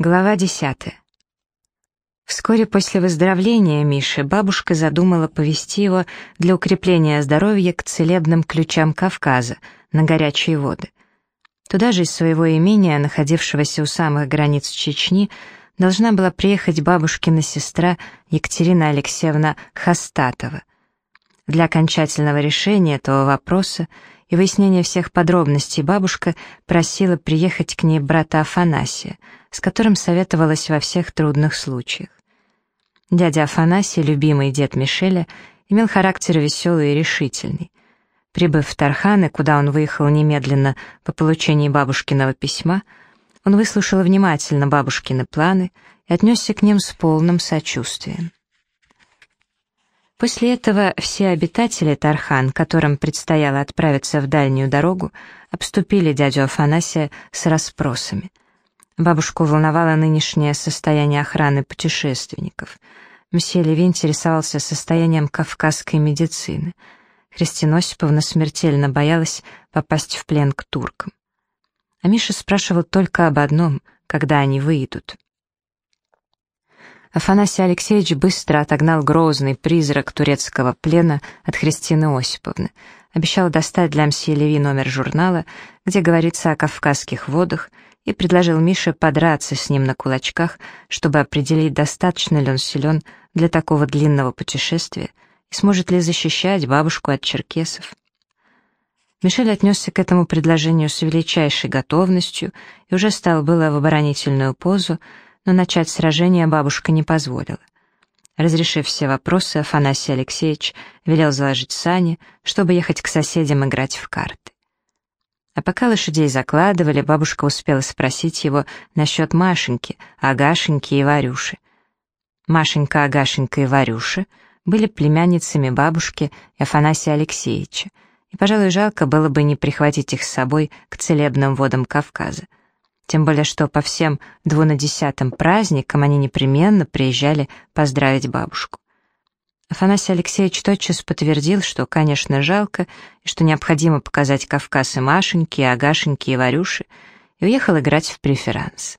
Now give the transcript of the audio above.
Глава 10. Вскоре после выздоровления Миши бабушка задумала повести его для укрепления здоровья к целебным ключам Кавказа на горячие воды. Туда же из своего имения, находившегося у самых границ Чечни, должна была приехать бабушкина сестра Екатерина Алексеевна Хастатова. Для окончательного решения этого вопроса и выяснения всех подробностей бабушка просила приехать к ней брата Афанасия, с которым советовалась во всех трудных случаях. Дядя Афанасий, любимый дед Мишеля, имел характер веселый и решительный. Прибыв в Тарханы, куда он выехал немедленно по получении бабушкиного письма, он выслушал внимательно бабушкины планы и отнесся к ним с полным сочувствием. После этого все обитатели Тархан, которым предстояло отправиться в дальнюю дорогу, обступили дядю Афанасия с расспросами. Бабушку волновало нынешнее состояние охраны путешественников. Мсье Леви интересовался состоянием кавказской медицины. Христина Осиповна смертельно боялась попасть в плен к туркам. А Миша спрашивал только об одном — когда они выйдут. Афанасий Алексеевич быстро отогнал грозный призрак турецкого плена от Христины Осиповны. Обещал достать для мсье Леви номер журнала, где говорится о кавказских водах, и предложил Мише подраться с ним на кулачках, чтобы определить, достаточно ли он силен для такого длинного путешествия и сможет ли защищать бабушку от черкесов. Мишель отнесся к этому предложению с величайшей готовностью и уже стал было в оборонительную позу, но начать сражение бабушка не позволила. Разрешив все вопросы, Афанасий Алексеевич велел заложить сани, чтобы ехать к соседям играть в карты. А пока лошадей закладывали, бабушка успела спросить его насчет Машеньки, Агашеньки и Варюши. Машенька, Агашенька и Варюша были племянницами бабушки и Афанасия Алексеевича, и, пожалуй, жалко было бы не прихватить их с собой к целебным водам Кавказа. Тем более, что по всем двунадесятым праздникам они непременно приезжали поздравить бабушку. Афанасий Алексеевич тотчас подтвердил, что, конечно, жалко, и что необходимо показать Кавказ и Машеньке, и Агашеньке, и Варюше, и уехал играть в преферанс.